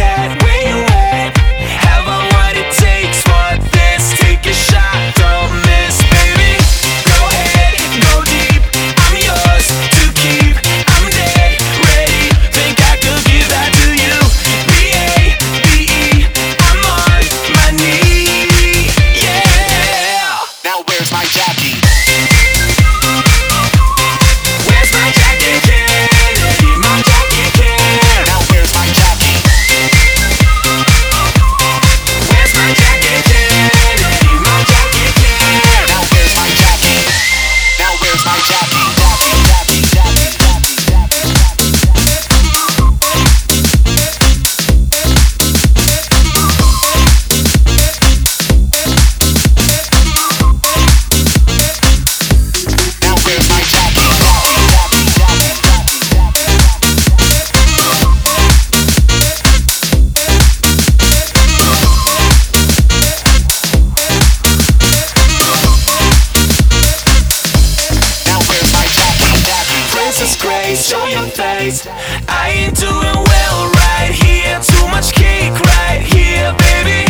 that. Way Jesus show your face. I ain't doing well right here, too much cake right here, baby.